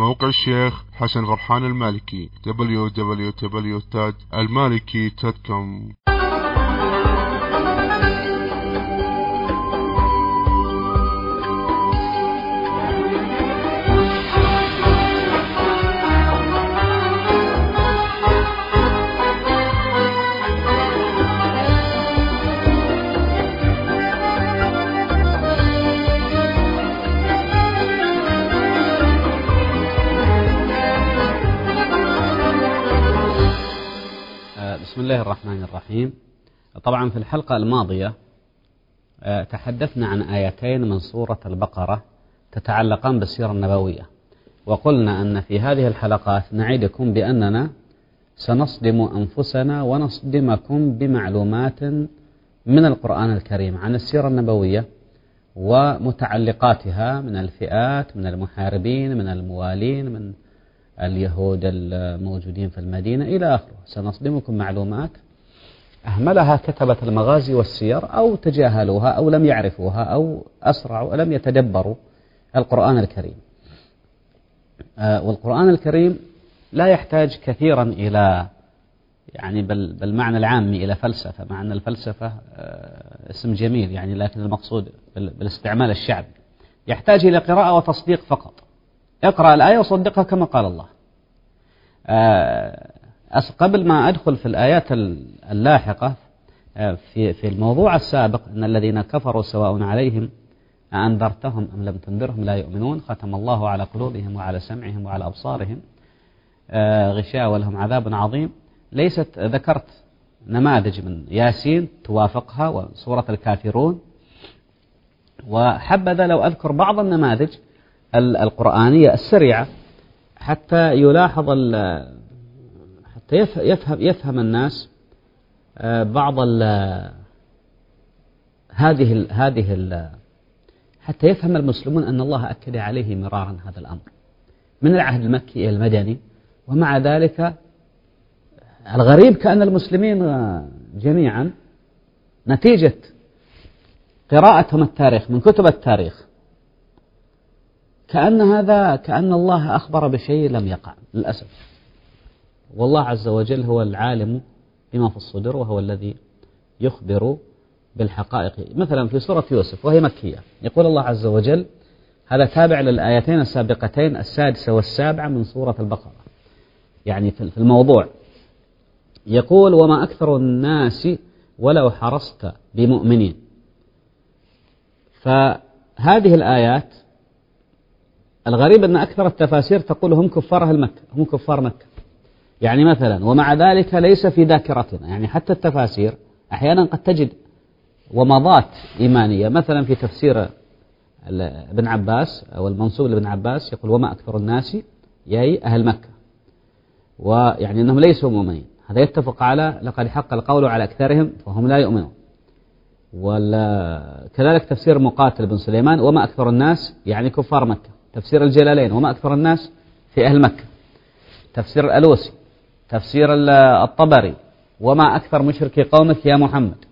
موقع الشيخ حسن غرحان المالكي www.المالكي.com الله الرحمن الرحيم. طبعا في الحلقة الماضية آه، تحدثنا عن آيتين من سورة البقرة تتعلقان بالسيرة النبوية. وقلنا أن في هذه الحلقات نعدكم بأننا سنصدم أنفسنا ونصدمكم بمعلومات من القرآن الكريم عن السيرة النبوية ومتعلقاتها من الفئات من المحاربين من الموالين من اليهود الموجودين في المدينة إلى آخره. سنصدمكم معلومات. أهملها كتبة المغازي والسير أو تجاهلوها أو لم يعرفوها أو أسرعوا لم يتدبروا القرآن الكريم. آه، والقرآن الكريم لا يحتاج كثيرا إلى يعني بالمعنى العامي إلى فلسفة. مع أن الفلسفة آه، اسم جميل يعني لكن المقصود بالاستعمال الشعبي. يحتاج إلى قراءة وتصديق فقط. اقرأ الآية وصدقها كما قال الله. آه، قبل ما أدخل في الآيات اللاحقة آه، في في الموضوع السابق أن الذين كفروا سواء عليهم أنذرتهم أم لم تنذرهم لا يؤمنون ختم الله على قلوبهم وعلى سمعهم وعلى أبصارهم آه، غشاء ولهم عذاب عظيم. ليست ذكرت نماذج من ياسين توافقها وسورة الكافرون. وحبذا لو أذكر بعض النماذج القرآنية السريعة حتى يلاحظ حتى يفهم يفهم الناس آه، بعض ال هذه ال هذه ال حتى يفهم المسلمون أن الله أكد عليه مرارا هذا الأمر من العهد المكي إلى المدني ومع ذلك الغريب كأن المسلمين جميعا نتيجة قراءتهم التاريخ من كتب التاريخ كأن هذا كأن الله أخبر بشيء لم يقع للأسف. والله عز وجل هو العالم بما في الصدور وهو الذي يخبر بالحقائق. مثلا في سورة يوسف وهي مكية. يقول الله عز وجل هذا تابع للآيتين السابقتين السادسة والسابعة من سورة البقرة. يعني في الموضوع. يقول وما أكثر الناس ولو حرصت بمؤمنين. فهذه الآيات الغريب أن أكثر التفاسير تقول هم كفار أهل مكة هم كفار مكة. يعني مثلا ومع ذلك ليس في ذاكرتنا. يعني حتى التفاسير أحيانا قد تجد ومضات إيمانية. مثلا في تفسير ابن عباس أو المنصوب لابن عباس يقول وما أكثر الناس يي أهل مكة. ويعني أنهم ليسوا مؤمنين. هذا يتفق على لقد حق القول على أكثرهم فهم لا يؤمنون. وكذلك تفسير مقاتل بن سليمان وما أكثر الناس يعني كفار مكة. تفسير الجلالين وما أكثر الناس في أهل مكة. تفسير الألوسي تفسير الطبري وما أكثر مشركي قومك يا محمد.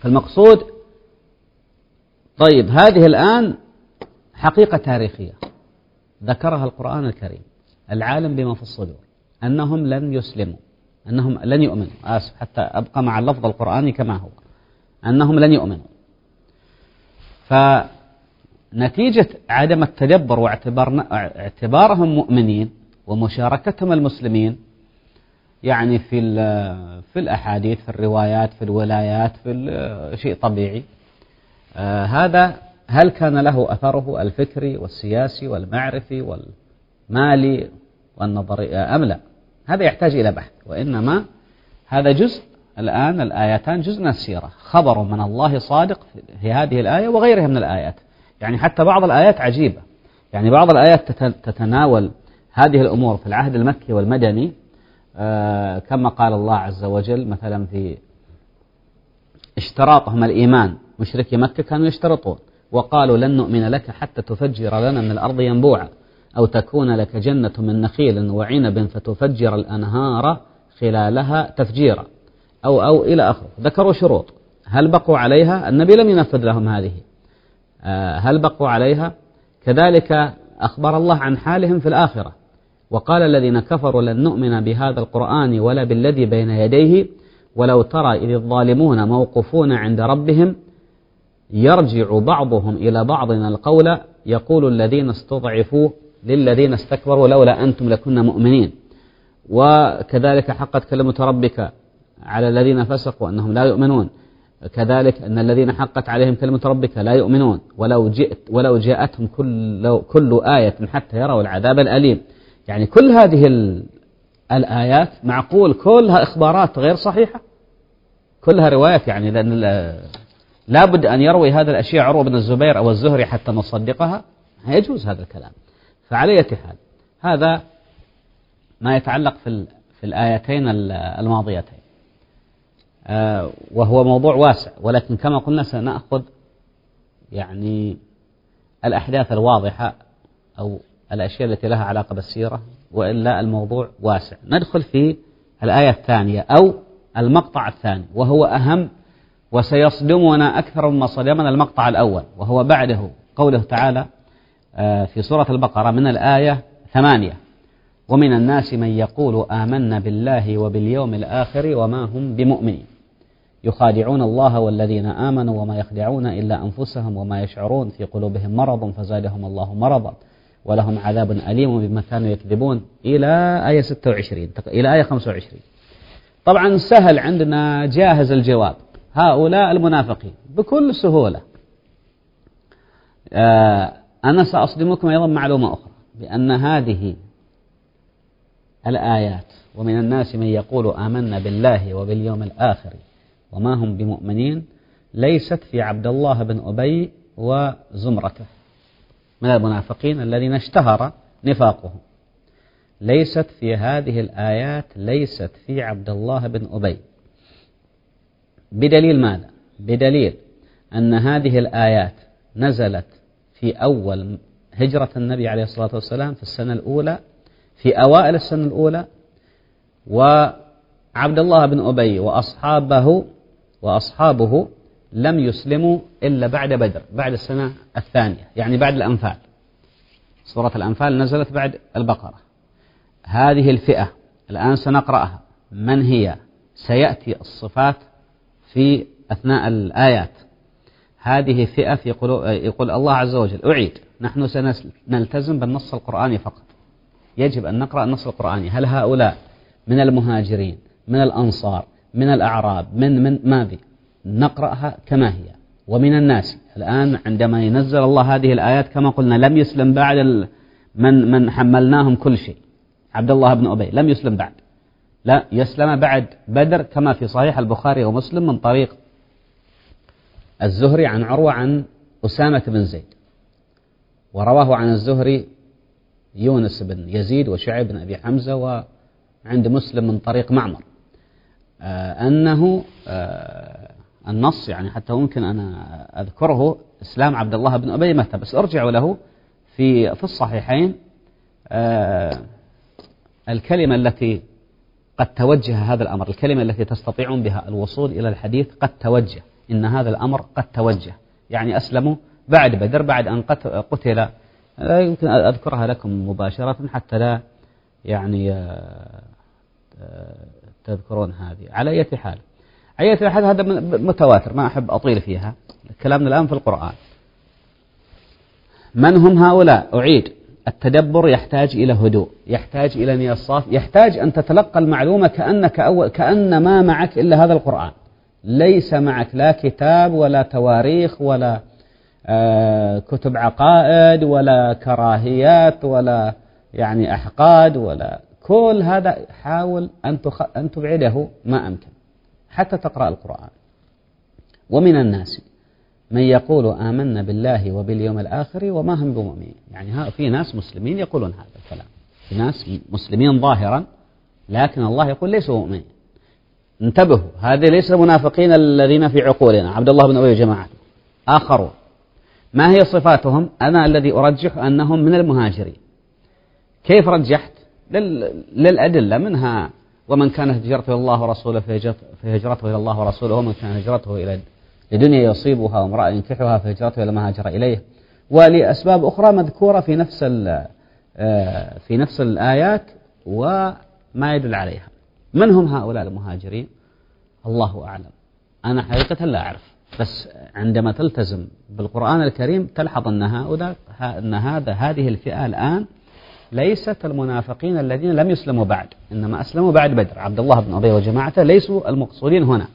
فالمقصود طيب هذه الآن حقيقة تاريخية. ذكرها القرآن الكريم العالم بما في الصدور أنهم لن يسلموا أنهم لن يؤمنوا. آسف حتى أبقى مع اللفظ القرآني كما هو. أنهم لن يؤمنوا. ف نتيجة عدم التدبر واعتبارهم مؤمنين ومشاركتهم المسلمين يعني في في الأحاديث في الروايات في الولايات في شيء طبيعي. آه هذا هل كان له أثره الفكري والسياسي والمعرفي والمالي والنظري؟ أم لا؟ هذا يحتاج إلى بحث. وإنما هذا جزء الآن الآيتان جزء من السيرة. خبر من الله صادق في هذه الآية وغيرها من الآيات. يعني حتى بعض الآيات عجيبة. يعني بعض الآيات تتناول هذه الأمور في العهد المكي والمدني. آه، كما قال الله عز وجل مثلا في اشتراطهم الإيمان. مشركي مكة كانوا يشترطون. وقالوا لن نؤمن لك حتى تفجر لنا من الأرض ينبوعا. أو تكون لك جنة من نخيل وعنب فتفجر الأنهار خلالها تفجيرا. أو أو إلى آخره. ذكروا شروط. هل بقوا عليها؟ النبي لم ينفذ لهم هذه. هل بقوا عليها؟ كذلك أخبر الله عن حالهم في الآخرة. وقال الذين كفروا لن نؤمن بهذا القرآن ولا بالذي بين يديه ولو ترى إذ الظالمون موقوفون عند ربهم يرجع بعضهم إلى بعض القول يقول الذين استضعفوا للذين استكبروا لولا أنتم لكنا مؤمنين. وكذلك حقت كلمة ربك على الذين فسقوا أنهم لا يؤمنون. كذلك أن الذين حقت عليهم كلمة ربك لا يؤمنون. ولو جئت ولو جاءتهم كل كل آية حتى يروا العذاب الأليم. يعني كل هذه الآيات معقول؟ كلها إخبارات غير صحيحة؟ كلها روايات يعني لأن لابد أن يروي هذا الأشياء عروة بن الزبير أو الزهري حتى نصدقها. يجوز هذا الكلام. فعلى حال هذا ما يتعلق في في الآيتين الماضيتين. وهو موضوع واسع. ولكن كما قلنا سنأخذ يعني الأحداث الواضحة أو الأشياء التي لها علاقة بالسيرة وإلا الموضوع واسع. ندخل في الآية الثانية أو المقطع الثاني وهو أهم وسيصدمنا أكثر مما صدمنا المقطع الأول وهو بعده. قوله تعالى آه، في سورة البقرة من الآية ثمانية ومن الناس من يقول آمنا بالله وباليوم الآخر وما هم بمؤمنين. يخادعون الله والذين آمنوا وما يخدعون إلا أنفسهم وما يشعرون في قلوبهم مرض فزادهم الله مرضا ولهم عذاب أليم بما كانوا يكذبون. إلى آية 26 إلى آية 25 طبعا سهل عندنا جاهز الجواب. هؤلاء المنافقين بكل سهولة. آه أنا سأصدمكم أيضا معلومة أخرى بأن هذه الآيات ومن الناس من يقول آمنا بالله وباليوم الآخر وما هم بمؤمنين ليست في عبد الله بن أبي وزمرته. من المنافقين الذين اشتهر نفاقهم ليست في هذه الآيات ليست في عبد الله بن أبي. بدليل ماذا؟ بدليل أن هذه الآيات نزلت في أول هجرة النبي عليه الصلاة والسلام في السنة الأولى في أوائل السنة الأولى وعبد الله بن أبي وأصحابه وأصحابه لم يسلموا إلا بعد بدر بعد السنة الثانية يعني بعد الأنفال. سورة الأنفال نزلت بعد البقرة. هذه الفئة الآن سنقرأها. من هي؟ سيأتي الصفات في أثناء الآيات. هذه فئة في يقول الله عز وجل أعيد. نحن سنلتزم بالنص القرآني فقط. يجب أن نقرأ النص القرآني. هل هؤلاء من المهاجرين من الأنصار من الأعراب من من ماذا نقرأها كما هي. ومن الناس. الآن عندما ينزل الله هذه الآيات كما قلنا لم يسلم بعد من من حملناهم كل شيء. عبد الله بن أبي. لم يسلم بعد. لا يسلم بعد بدر كما في صحيح البخاري ومسلم من طريق الزهري عن عروة عن أسامة بن زيد. ورواه عن الزهري يونس بن يزيد وشعيب بن أبي حمزة وعند مسلم من طريق معمر. أنه آه، النص يعني حتى ممكن أنا أذكره إسلام عبد الله بن أبي متى بس أرجع له في في الصحيحين آه، الكلمة التي قد توجه هذا الأمر الكلمة التي تستطيعون بها الوصول إلى الحديث قد توجه إن هذا الأمر قد توجه يعني أسلموا بعد بدر بعد أن قتل. لا يمكن أذكرها لكم مباشرة حتى لا يعني آه، آه، تذكرون هذه. على أي حال. أي حال هذا متواتر ما أحب أطيل فيها. كلامنا الآن في القرآن. من هم هؤلاء؟ أعيد. التدبر يحتاج إلى هدوء يحتاج إلى نية صاف يحتاج أن تتلقى المعلومة كأنك أول كأن ما معك إلا هذا القرآن. ليس معك لا كتاب ولا تواريخ ولا آه، كتب عقائد ولا كراهيات ولا يعني أحقاد ولا كل هذا حاول أن أن تبعده ما أمكن حتى تقرأ القرآن. ومن الناس من يقول آمنا بالله وباليوم الآخر وما هم بمؤمنين. يعني في ناس مسلمين يقولون هذا الكلام. في ناس مسلمين ظاهرا لكن الله يقول ليسوا مؤمنين. انتبهوا هذه ليس المنافقين الذين في عقولنا. عبد الله بن أبي وجماعته آخرون. ما هي صفاتهم؟ أنا الذي أرجح أنهم من المهاجرين. كيف رجحت؟ للأدلة منها ومن كانت هجرته إلى الله ورسوله فهجرته إلى الله ورسوله ومن كان هجرته إلى لدنيا يصيبها وامرأة ينكحها فهجرته إلى ما هاجر إليه. ولأسباب أخرى مذكورة في نفس آه، في نفس الآيات وما يدل عليها. من هم هؤلاء المهاجرين؟ الله أعلم. أنا حقيقة لا أعرف بس عندما تلتزم بالقرآن الكريم تلحظ أن هؤلاء أن هذا هذه الفئة الآن ليست المنافقين الذين لم يسلموا بعد إنما أسلموا بعد بدر. عبد الله بن أبي وجماعته ليسوا المقصودين هنا.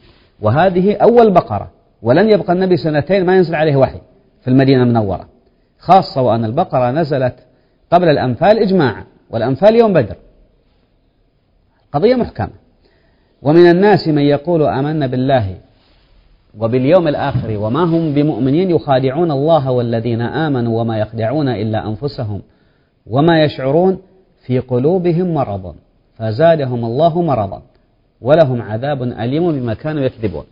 وهذه أول بقرة ولن يبقى النبي سنتين ما ينزل عليه وحي في المدينة المنورة. خاصة وأن البقرة نزلت قبل الأنفال إجماعا والأنفال يوم بدر. قضية محكمة. ومن الناس من يقول آمنا بالله وباليوم الآخر وما هم بمؤمنين يخادعون الله والذين آمنوا وما يخدعون إلا أنفسهم وما يشعرون في قلوبهم مرض فزادهم الله مرضا ولهم عذاب أليم بما كانوا يكذبون.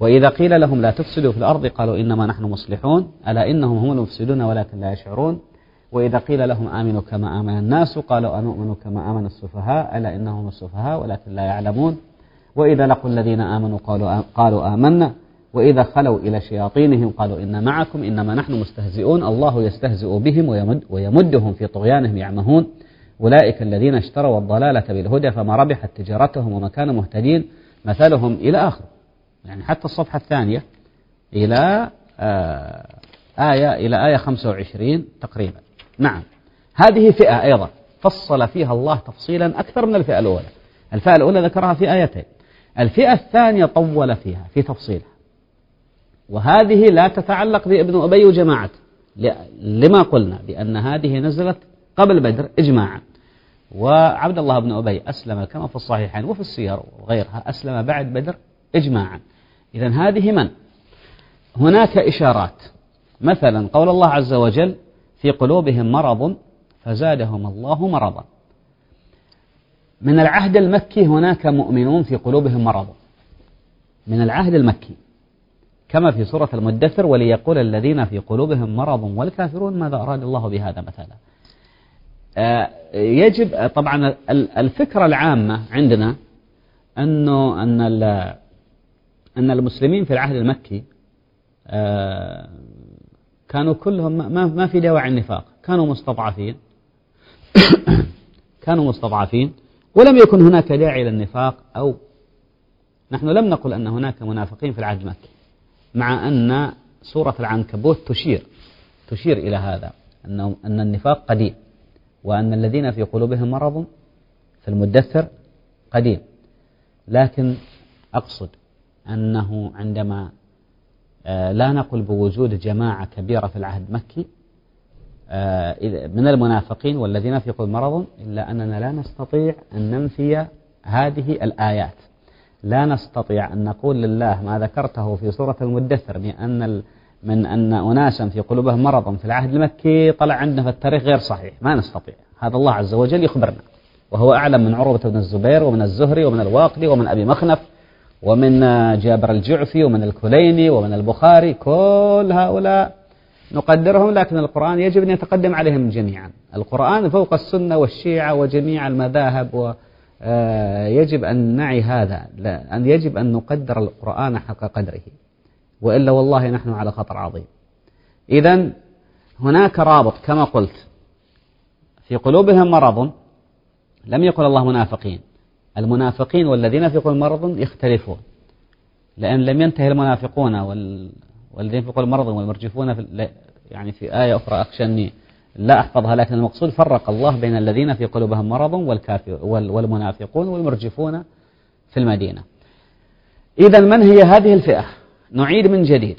وإذا قيل لهم لا تفسدوا في الأرض قالوا إنما نحن مصلحون ألا إنهم هم المفسدون ولكن لا يشعرون. وإذا قيل لهم آمنوا كما آمن الناس قالوا أنؤمن كما آمن السفهاء ألا إنهم السفهاء ولكن لا يعلمون. وإذا لقوا الذين آمنوا قالوا قالوا آمنا. وإذا خلوا إلى شياطينهم قالوا إن معكم إنما نحن مستهزئون الله يستهزئ بهم ويمد ويمدهم في طغيانهم يعمهون. أولئك الذين اشتروا الضلالة بالهدى فما ربحت تجارتهم وما كانوا مهتدين مثلهم إلى آخر. يعني حتى الصفحة الثانية إلى آه آية إلى آية 25 تقريبا. نعم. هذه فئة أيضا. فصل فيها الله تفصيلا أكثر من الفئة الأولى. الفئة الأولى ذكرها في آيتين. الفئة الثانية طول فيها في تفصيلها. وهذه لا تتعلق بابن أبي وجماعته لما قلنا بأن هذه نزلت قبل بدر إجماعا. وعبد الله بن أبي أسلم كما في الصحيحين وفي السير وغيرها أسلم بعد بدر إجماعا. إذا هذه من؟ هناك إشارات. مثلا قول الله عز وجل في قلوبهم مرض فزادهم الله مرضا. من العهد المكي هناك مؤمنون في قلوبهم مرض. من العهد المكي. كما في سورة المدثر وليقول الذين في قلوبهم مرض والكافرون ماذا أراد الله بهذا مثلا. آه، يجب طبعا الفكرة العامة عندنا أنه أن أن المسلمين في العهد المكي آه، كانوا كلهم ما ما في دواعي النفاق كانوا مستضعفين. كانوا مستضعفين ولم يكن هناك داعي للنفاق أو نحن لم نقل أن هناك منافقين في العهد المكي. مع أن سورة العنكبوت تشير تشير إلى هذا أن النفاق قديم وأن الذين في قلوبهم مرض في المدثر قديم. لكن أقصد أنه عندما آه، لا نقل بوجود جماعة كبيرة في العهد المكي آه، من المنافقين والذين في قلوبهم مرض إلا أننا لا نستطيع أن ننفي هذه الآيات. لا نستطيع أن نقول لله ما ذكرته في سورة المدثر من أن من أن أناسا في قلوبهم مرض في العهد المكي طلع عندنا في التاريخ غير صحيح. ما نستطيع. هذا الله عز وجل يخبرنا. وهو أعلم من عروة بن الزبير ومن الزهري ومن الواقدي ومن أبي مخنف ومن جابر الجعفي ومن الكليني ومن البخاري. كل هؤلاء نقدرهم لكن القرآن يجب أن يتقدم عليهم جميعا. القرآن فوق السنة والشيعة وجميع المذاهب و يجب أن نعي هذا أن يجب أن نقدر القرآن حق قدره وإلا والله نحن على خطر عظيم. إذا هناك رابط كما قلت في قلوبهم مرض لم يقل الله منافقين. المنافقين والذين في قلوبهم مرض يختلفون لأن لم ينتهي المنافقون والذين في قلوبهم مرض والمرجفون في يعني في آية أخرى أخشى أني لا أحفظها لكن المقصود فرق الله بين الذين في قلوبهم مرض والمنافقون والمرجفون في المدينة. إذا من هي هذه الفئة؟ نعيد من جديد.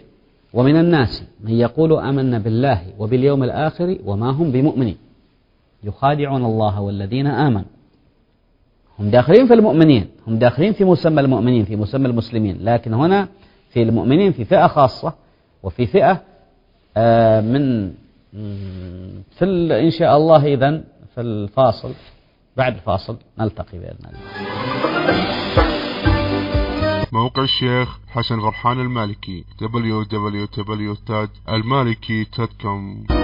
ومن الناس من يقول آمنا بالله وباليوم الآخر وما هم بمؤمنين. يخادعون الله والذين آمنوا. هم داخلين في المؤمنين هم داخلين في مسمى المؤمنين في مسمى المسلمين. لكن هنا في المؤمنين في فئة خاصة وفي فئة آه، من في إن شاء الله إذا في الفاصل بعد الفاصل نلتقي بإذن الله. موقع الشيخ حسن غرحان المالكي www.المالكي.com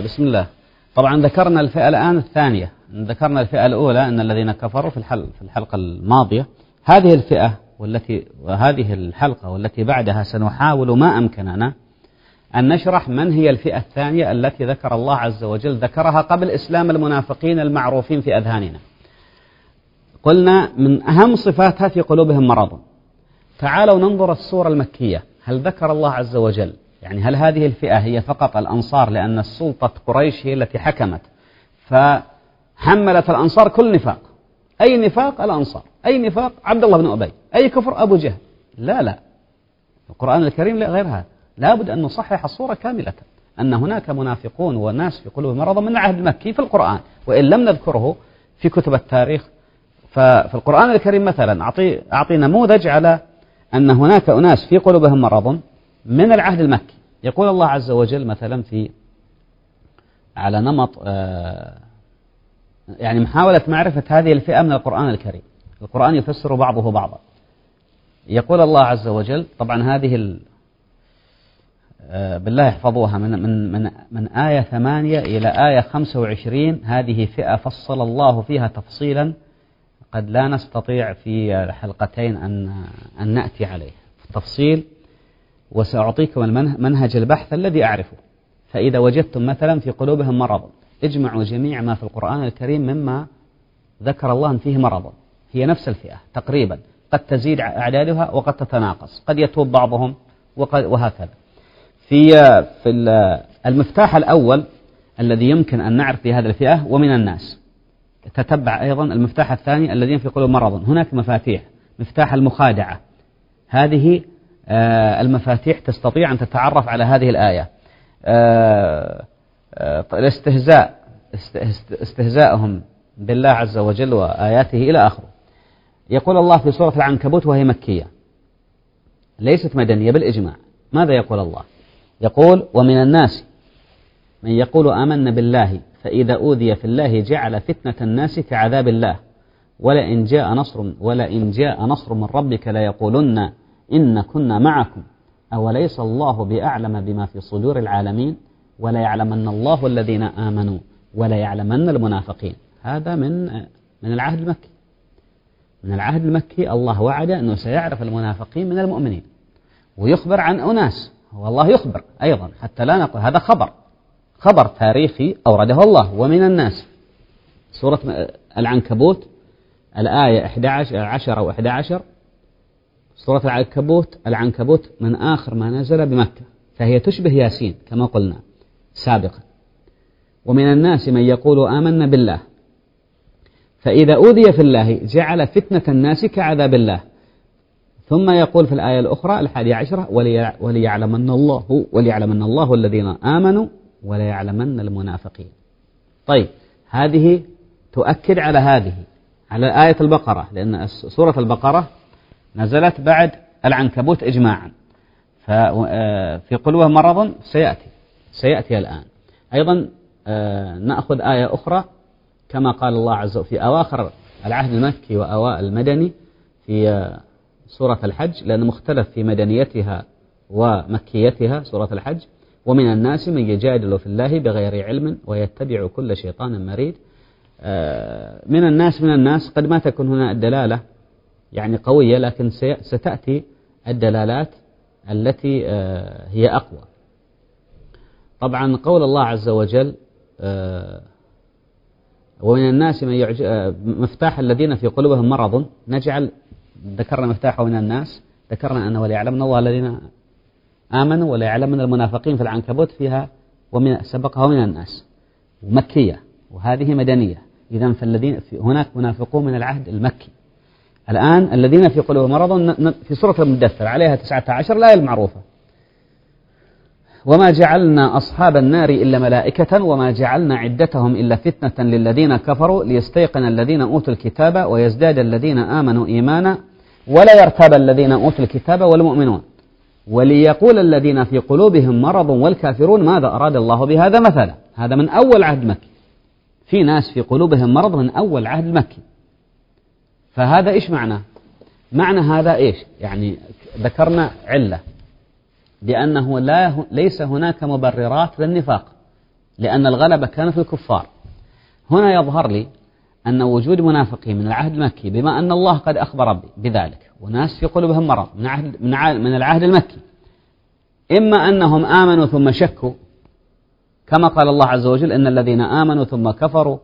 بسم الله. طبعا ذكرنا الفئة الآن الثانية. ذكرنا الفئة الأولى أن الذين كفروا في الحل في الحلقة الماضية. هذه الفئة والتي وهذه الحلقة والتي بعدها سنحاول ما أمكننا أن نشرح من هي الفئة الثانية التي ذكر الله عز وجل ذكرها قبل إسلام المنافقين المعروفين في أذهاننا. قلنا من أهم صفاتها في قلوبهم مرض. تعالوا ننظر السورة المكية. هل ذكر الله عز وجل يعني هل هذه الفئة هي فقط الأنصار لأن السلطة قريش هي التي حكمت؟ فحملت الأنصار كل نفاق. أي نفاق؟ الأنصار. أي نفاق؟ عبد الله بن أبي. أي كفر؟ أبو جهل. لا لا. القرآن الكريم لا غير هذا. لابد أن نصحح الصورة كاملة. أن هناك منافقون وناس في قلوبهم مرض من العهد المكي في القرآن. وإن لم نذكره في كتب التاريخ. ففي القرآن الكريم مثلا أعطي, أعطي نموذج على أن هناك أناس في قلوبهم مرض من العهد المكي. يقول الله عز وجل مثلا في على نمط آه، يعني محاولة معرفة هذه الفئة من القرآن الكريم. القرآن يفسر بعضه بعضا. يقول الله عز وجل طبعا هذه آه، بالله احفظوها من من من من آية ثمانية إلى آية خمسة وعشرين هذه فئة فصل الله فيها تفصيلا. قد لا نستطيع في حلقتين أن أن نأتي عليه. تفصيل وسأعطيكم المنهج البحث الذي أعرفه. فإذا وجدتم مثلا في قلوبهم مرض اجمعوا جميع ما في القرآن الكريم مما ذكر الله فيه مرض هي نفس الفئة تقريبا. قد تزيد أعدادها وقد تتناقص. قد يتوب بعضهم وقد وهكذا. في في المفتاح الأول الذي يمكن أن نعرف في هذه الفئة ومن الناس. تتبع أيضا المفتاح الثاني الذين في قلوب مرض. هناك مفاتيح مفتاح المخادعة. هذه المفاتيح تستطيع أن تتعرف على هذه الآية. آه، آه، الاستهزاء استهزاءهم بالله عز وجل وآياته إلى آخره. يقول الله في سورة العنكبوت وهي مكية. ليست مدنية بالإجماع. ماذا يقول الله؟ يقول ومن الناس من يقول آمنا بالله فإذا أوذي في الله جعل فتنة الناس كعذاب الله. ولئن جاء نصر ولئن جاء نصر من ربك ليقولن إن كنا معكم. أوليس الله بأعلم بما في صدور العالمين؟ ولا يعلمن الله الذين آمنوا ولا يعلمن المنافقين. هذا من من العهد المكي. من العهد المكي الله وعد أنه سيعرف المنافقين من المؤمنين. ويخبر عن أناس. والله يخبر أيضا حتى لا نقول هذا خبر. خبر تاريخي أورده الله. ومن الناس. سورة العنكبوت الآية 11 10 أو 11 سورة العنكبوت العنكبوت من آخر ما نزل بمكة فهي تشبه ياسين كما قلنا سابقا. ومن الناس من يقول آمنا بالله فإذا أوذي في الله جعل فتنة الناس كعذاب الله. ثم يقول في الآية الأخرى الحادية عشرة وليعلمن الله وليعلمن الله الذين آمنوا وليعلمن المنافقين. طيب هذه تؤكد على هذه على آية البقرة لأن سورة البقرة نزلت بعد العنكبوت إجماعا. ففي قلوة مرض سيأتي سيأتي الآن. أيضا آه، نأخذ آية أخرى كما قال الله عز وجل في أواخر العهد المكي وأوائل المدني في آه، سورة الحج لأن مختلف في مدنيتها ومكيتها سورة الحج. ومن الناس من يجادل في الله بغير علم ويتبع كل شيطان مريد. آه، من الناس من الناس قد ما تكون هنا الدلالة يعني قوية لكن ستأتي الدلالات التي آه، هي أقوى. طبعا قول الله عز وجل آه، ومن الناس من يعج... مفتاح الذين في قلوبهم مرض نجعل ذكرنا مفتاحه من الناس ذكرنا أنه وليعلمن الله الذين آمنوا ولا يعلمن المنافقين في العنكبوت فيها ومن سبقها من الناس. مكية وهذه مدنية. إذا فالذين هناك منافقون من العهد المكي. الآن الذين في قلوبهم مرض في سورة المدثر عليها تسعة عشر الآية المعروفة وما جعلنا أصحاب النار إلا ملائكة وما جعلنا عدتهم إلا فتنة للذين كفروا ليستيقن الذين أوتوا الكتاب ويزداد الذين آمنوا إيمانا ولا يرتاب الذين أوتوا الكتاب والمؤمنون. وليقول الذين في قلوبهم مرض والكافرون ماذا أراد الله بهذا مثلا؟ هذا من أول عهد مكي. في ناس في قلوبهم مرض من أول عهد مكي. فهذا إيش معنى؟ معنى هذا إيش؟ يعني ذكرنا علة. بأنه لا ليس هناك مبررات للنفاق لأن الغلبة كان في الكفار. هنا يظهر لي أن وجود منافقين من العهد المكي بما أن الله قد أخبر بذلك وناس في قلوبهم مرض من, عهد من العهد المكي. إما أنهم آمنوا ثم شكوا كما قال الله عز وجل إن الذين آمنوا ثم كفروا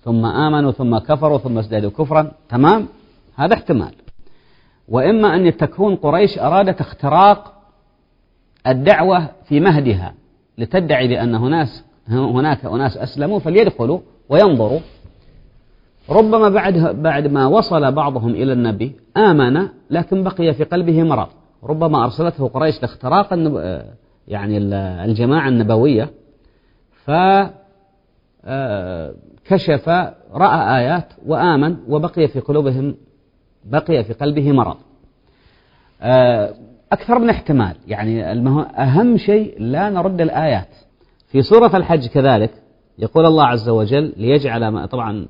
ثم آمنوا ثم كفروا ثم ازدادوا كفرا. تمام؟ هذا احتمال. وإما أن تكون قريش أرادت اختراق الدعوة في مهدها لتدعي بأن هناك أناس أسلموا فليدخلوا وينظروا. ربما بعد بعد ما وصل بعضهم إلى النبي آمن لكن بقي في قلبه مرض. ربما أرسلته قريش لاختراق يعني الجماعة النبوية. فكشف آه، رأى آيات وآمن وبقي في قلوبهم بقي في قلبه مرض. آه، أكثر من احتمال. يعني أهم شيء لا نرد الآيات. في سورة الحج كذلك يقول الله عز وجل ليجعل طبعا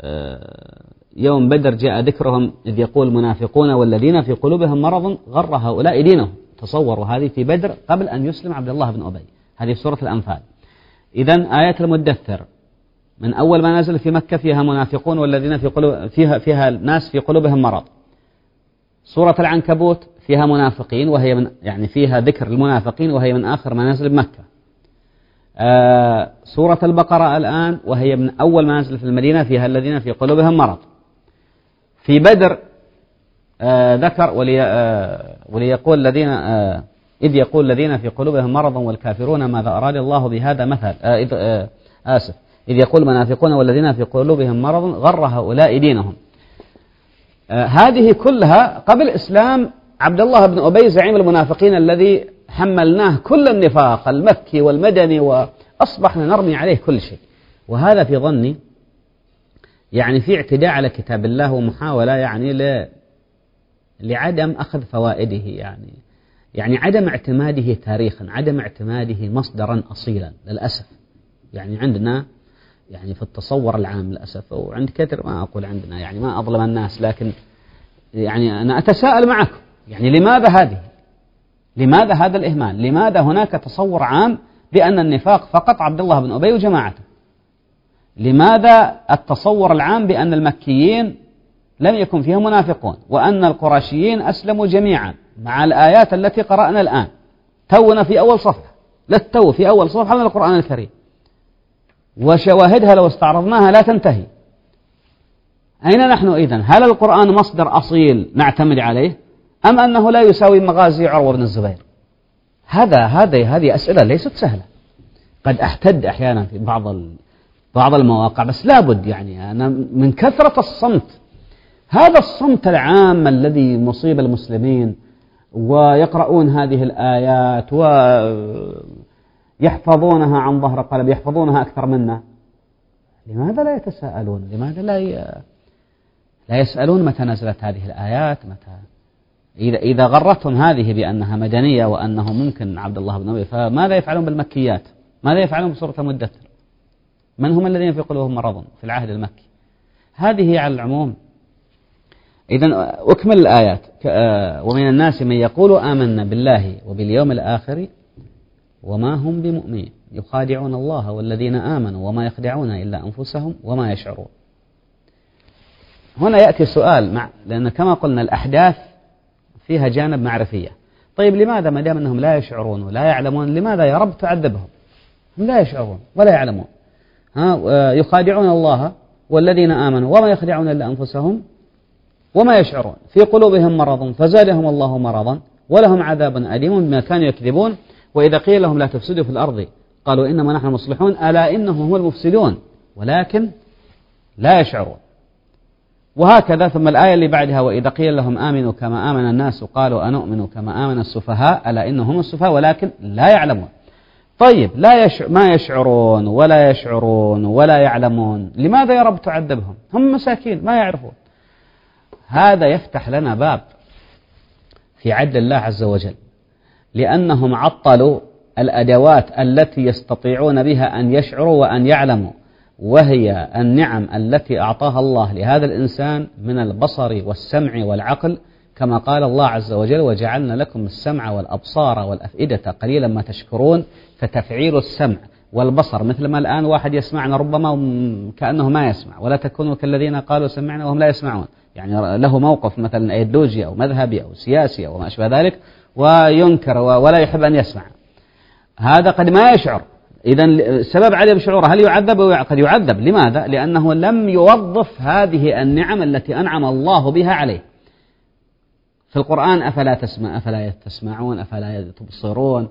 آه، يوم بدر جاء ذكرهم إذ يقول المنافقون والذين في قلوبهم مرض غر هؤلاء دينهم. تصوروا هذه في بدر قبل أن يسلم عبد الله بن أبي. هذه في سورة الأنفال. إذا آية المدثر. من أول ما نزل في مكة فيها منافقون والذين في قلوب فيها فيها ناس في قلوبهم مرض. سورة العنكبوت فيها منافقين وهي من يعني فيها ذكر المنافقين وهي من آخر ما نزل بمكة آه سورة البقرة الآن وهي من أول ما نزل في المدينة فيها الذين في قلوبهم مرض. في بدر آه ذكر ولي آه وليقول الذين آه إذ يقول الذين في قلوبهم مرض والكافرون ماذا أراد الله بهذا مثل آه آه آسف. إذ يقول المنافقون والذين في قلوبهم مرض غر هؤلاء دينهم. آه هذه كلها قبل إسلام عبد الله بن أبي زعيم المنافقين الذي حملناه كل النفاق المكي والمدني وأصبحنا نرمي عليه كل شيء. وهذا في ظني يعني في اعتداء على كتاب الله ومحاولة يعني ل... لعدم أخذ فوائده يعني. يعني عدم اعتماده تاريخا عدم اعتماده مصدرا أصيلا للأسف. يعني عندنا يعني في التصور العام للأسف وعند كثير ما أقول عندنا يعني ما أظلم الناس لكن يعني أنا أتساءل معكم يعني لماذا هذه؟ لماذا هذا الإهمال؟ لماذا هناك تصور عام بأن النفاق فقط عبد الله بن أبي وجماعته؟ لماذا التصور العام بأن المكيين لم يكن فيهم منافقون؟ وأن القرشيين أسلموا جميعا مع الآيات التي قرأنا الآن. تونا في أول صفحة للتو في أول صفحة من القرآن الكريم. وشواهدها لو استعرضناها لا تنتهي. أين نحن إذن؟ هل القرآن مصدر أصيل نعتمد عليه أم أنه لا يساوي مغازي عروة بن الزبير؟ هذا هذه هذه أسئلة ليست سهلة. قد أحتد أحيانا في بعض بعض المواقع بس لابد يعني أنا من كثرة الصمت. هذا الصمت العام الذي مصيب المسلمين ويقرؤون هذه الآيات ويحفظونها عن ظهر قلب يحفظونها أكثر منا. لماذا لا يتساءلون؟ لماذا لا ي... لا يسألون متى نزلت هذه الآيات؟ متى؟ إذا إذا غرتهم هذه بأنها مدنية وأنه ممكن عبد الله بن أبي فماذا يفعلون بالمكيات؟ ماذا يفعلون بسورة المدثر من هم الذين في قلوبهم مرض في العهد المكي؟ هذه على العموم. إذا أكمل الآيات. آه، ومن الناس من يقول آمنا بالله وباليوم الآخر وما هم بمؤمنين. يخادعون الله والذين آمنوا وما يخدعون إلا أنفسهم وما يشعرون. هنا يأتي سؤال مع لأن كما قلنا الأحداث فيها جانب معرفية. طيب لماذا ما دام أنهم لا يشعرون ولا يعلمون لماذا يا رب تعذبهم؟ هم لا يشعرون ولا يعلمون. ها يخادعون الله والذين آمنوا وما يخدعون إلا أنفسهم وما يشعرون. في قلوبهم مرض فزادهم الله مرضا ولهم عذاب أليم بما كانوا يكذبون. وإذا قيل لهم لا تفسدوا في الأرض قالوا إنما نحن مصلحون ألا إنهم هم المفسدون؟ ولكن لا يشعرون. وهكذا ثم الآية اللي بعدها وإذا قيل لهم آمنوا كما آمن الناس قالوا أنؤمن كما آمن السفهاء ألا إنهم السفهاء ولكن لا يعلمون. طيب لا يش... ما يشعرون ولا يشعرون ولا يعلمون لماذا يا رب تعذبهم؟ هم مساكين ما يعرفون. هذا يفتح لنا باب في عدل الله عز وجل. لأنهم عطلوا الأدوات التي يستطيعون بها أن يشعروا وأن يعلموا وهي النعم التي أعطاها الله لهذا الإنسان من البصر والسمع والعقل كما قال الله عز وجل وجعلنا لكم السمع والأبصار والأفئدة قليلا ما تشكرون فتفعيل السمع والبصر. مثل ما الآن واحد يسمعنا ربما كأنه ما يسمع ولا تكونوا كالذين قالوا سمعنا وهم لا يسمعون. يعني له موقف مثلا أيديولوجي أو مذهبي أو سياسي أو ما أشبه ذلك وينكر ولا يحب أن يسمع. هذا قد ما يشعر. إذا السبب عدم شعوره هل يعذب أو قد يعذب. لماذا؟ لأنه لم يوظف هذه النعم التي أنعم الله بها عليه. في القرآن أفلا تسمع أفلا تسمعون أفلا تبصرون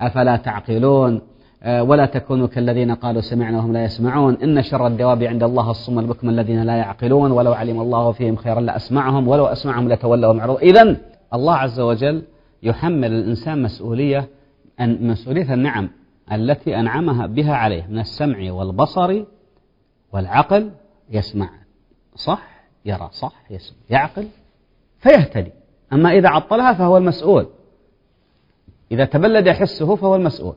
أفلا تعقلون ولا تكونوا كالذين قالوا سمعنا وهم لا يسمعون. إن شر الدواب عند الله الصم البكم الذين لا يعقلون. ولو علم الله فيهم خيرا لأسمعهم ولو أسمعهم لتولوا معرض إذا الله عز وجل يحمل الإنسان مسؤولية أن مسؤولية النعم التي أنعمها بها عليه من السمع والبصر والعقل يسمع. صح؟ يرى. صح؟ يسمع. يعقل؟ فيهتدي. أما إذا عطلها فهو المسؤول. إذا تبلد حسه فهو المسؤول.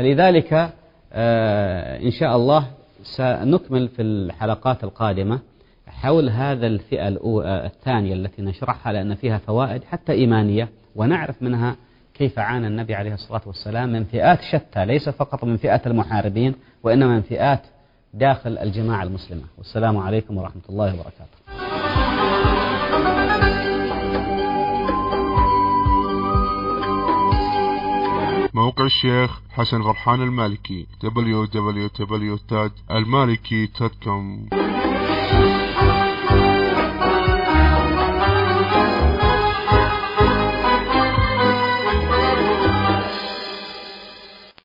فلذلك آه، إن شاء الله سنكمل في الحلقات القادمة حول هذا الفئة الثانية التي نشرحها لأن فيها فوائد حتى إيمانية ونعرف منها كيف عانى النبي عليه الصلاة والسلام من فئات شتى ليس فقط من فئات المحاربين وإنما من فئات داخل الجماعة المسلمة. والسلام عليكم ورحمة الله وبركاته. موقع الشيخ حسن غرحان المالكي www.المالكي.com